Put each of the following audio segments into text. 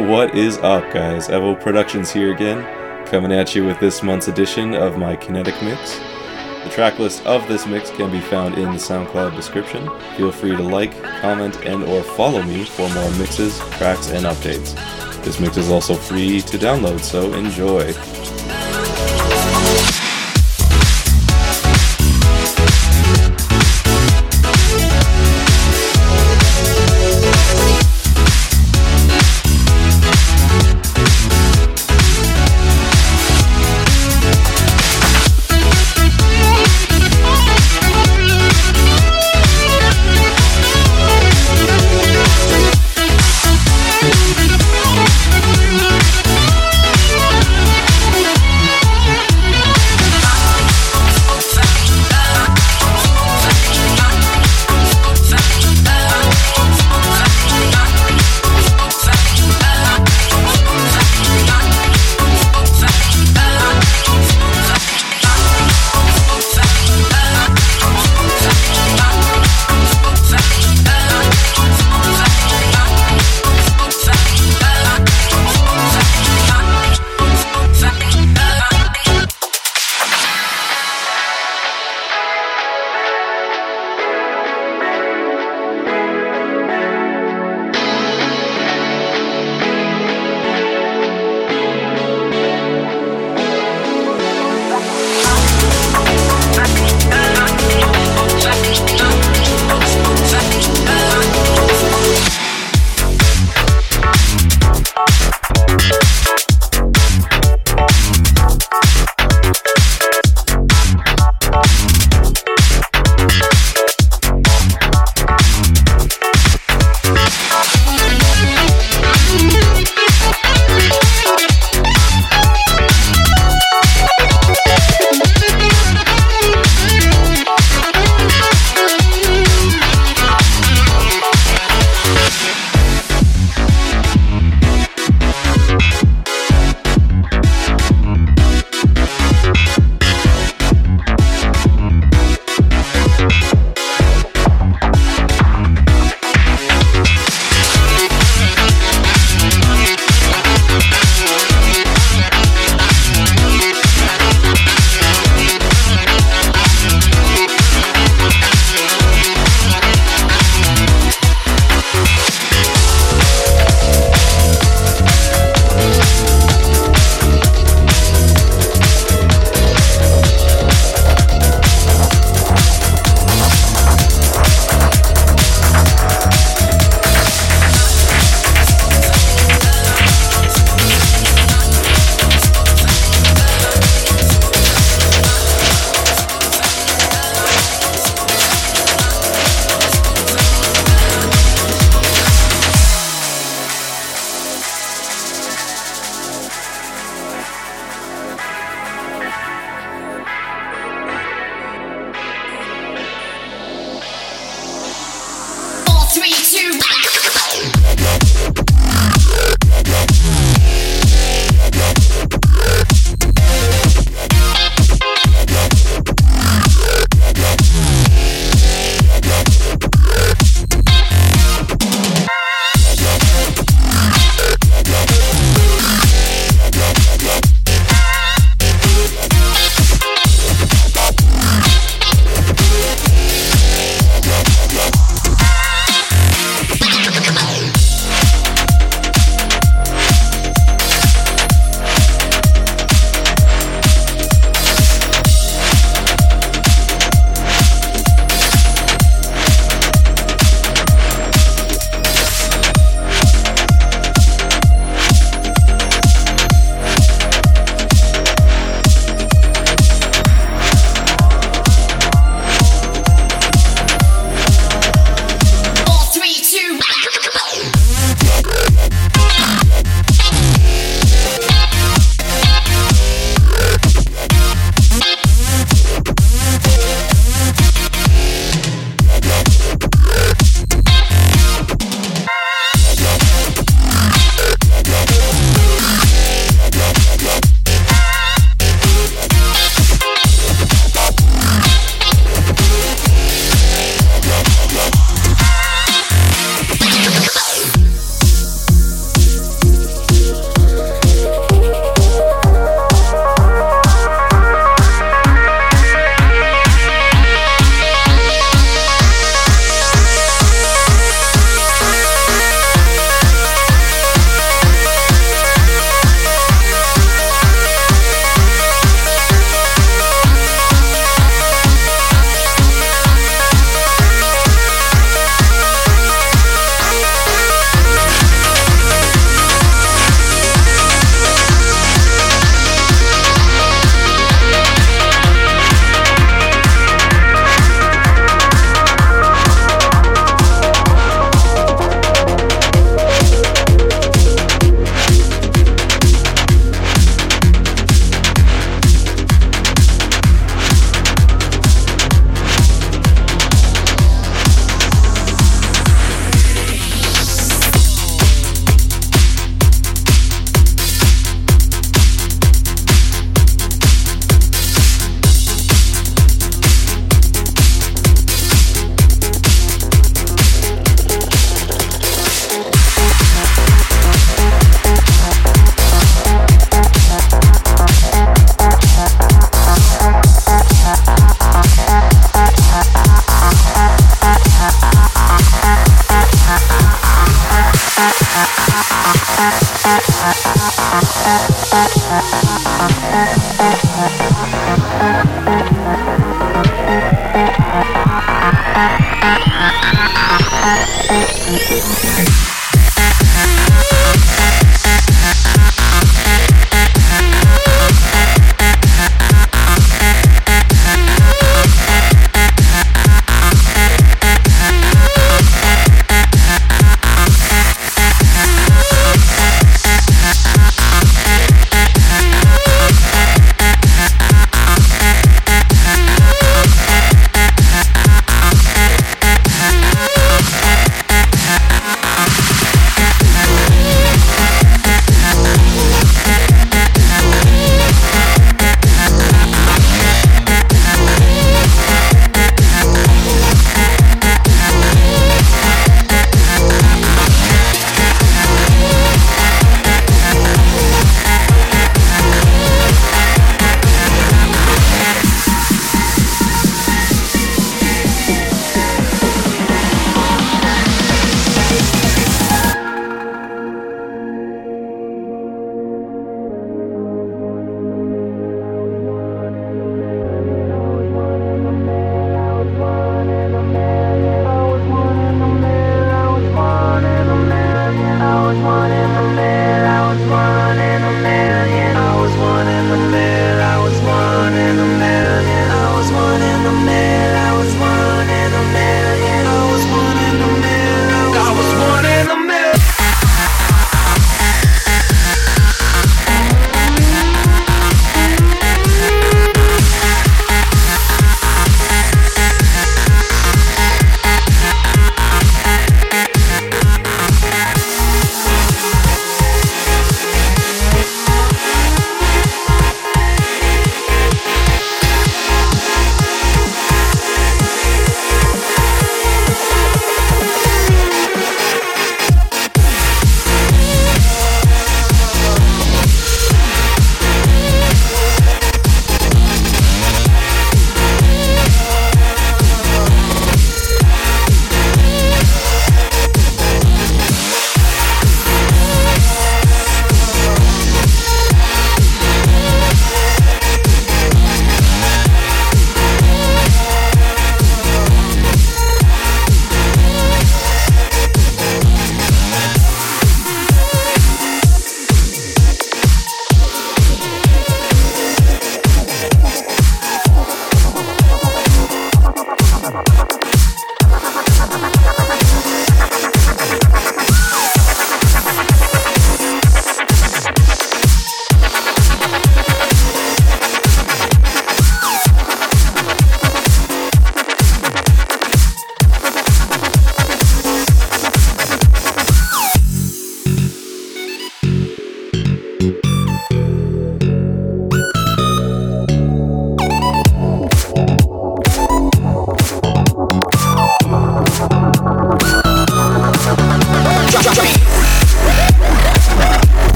What is up, guys? Evo Productions here again, coming at you with this month's edition of my Kinetic Mix. The track list of this mix can be found in the SoundCloud description. Feel free to like, comment, and or follow me for more mixes, tracks, and updates. This mix is also free to download, so enjoy.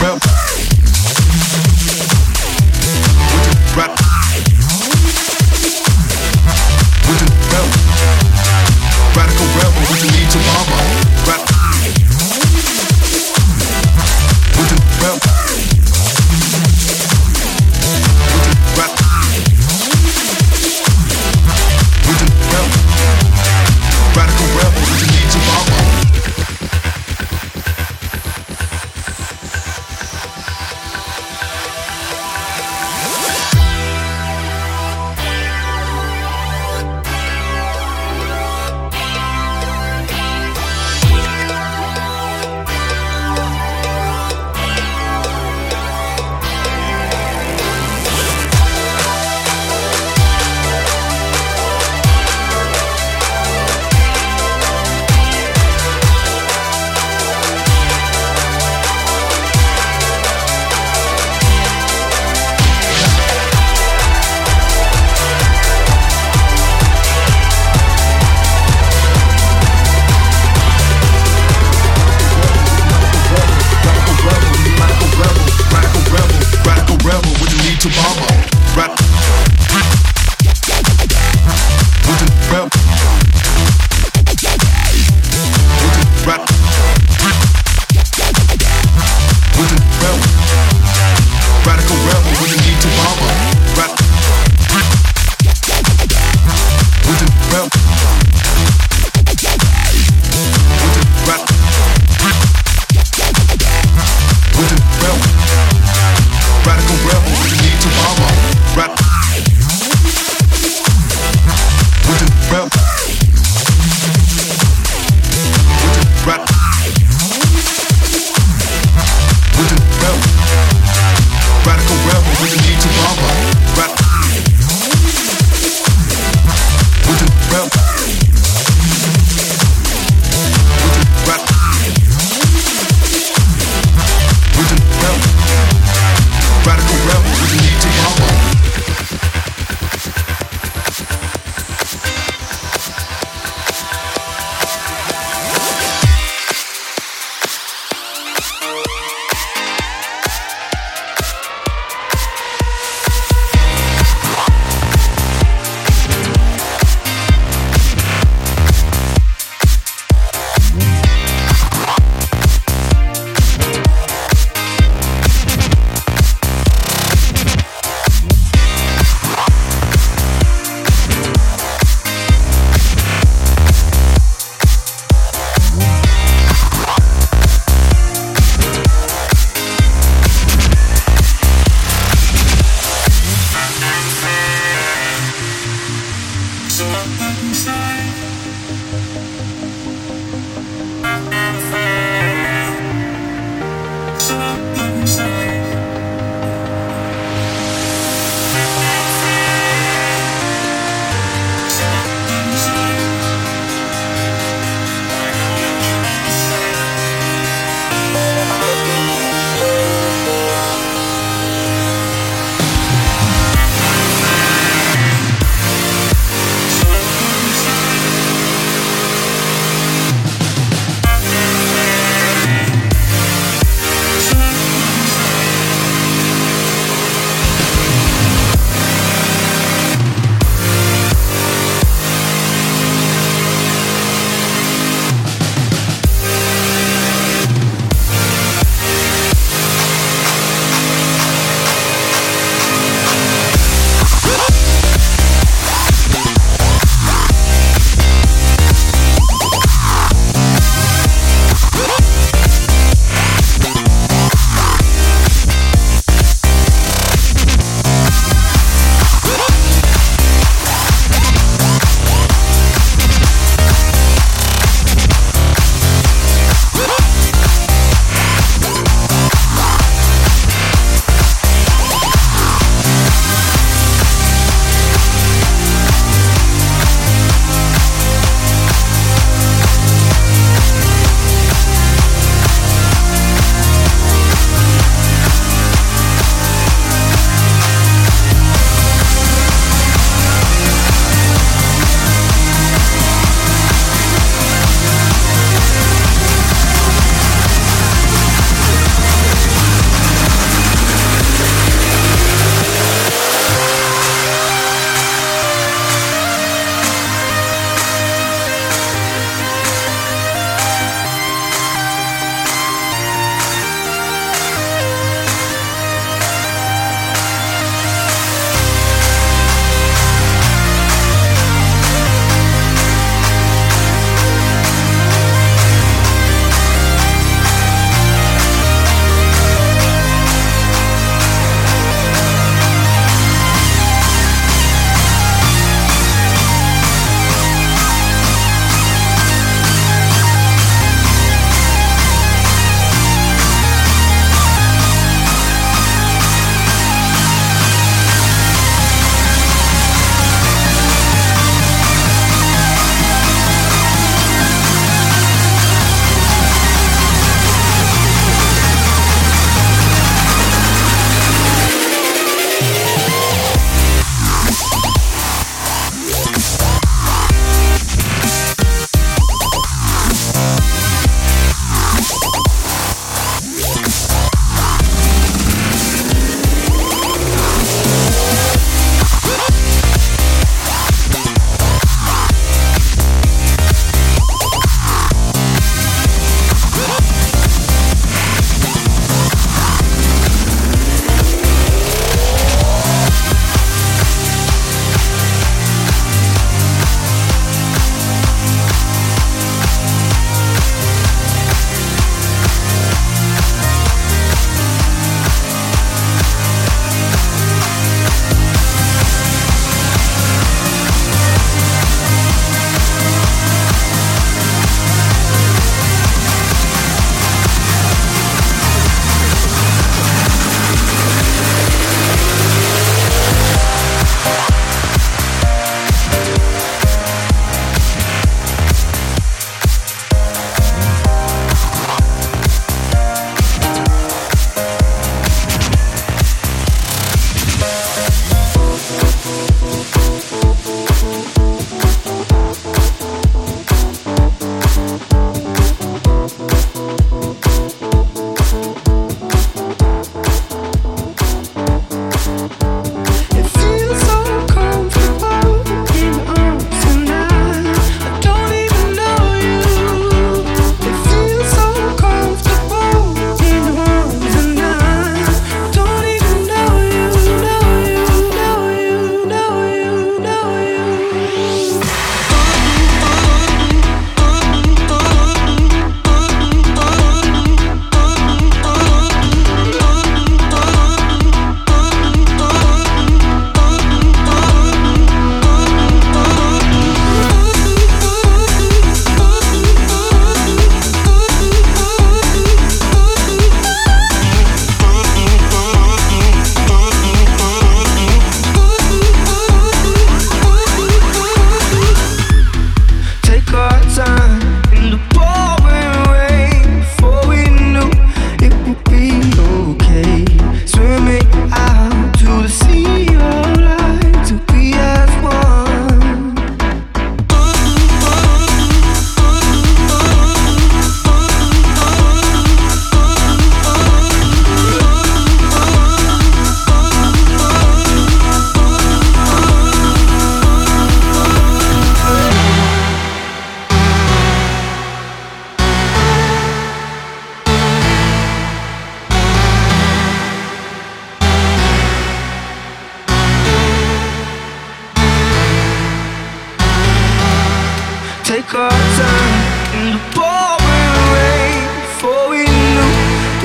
troféu.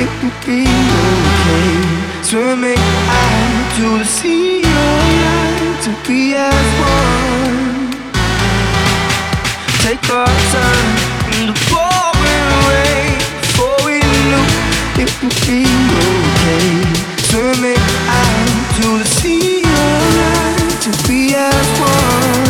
will be okay. Swimming out to see your light to be as one. Take our turn in the pouring rain before we knew it would be okay. Swimming out to see your light to be as one.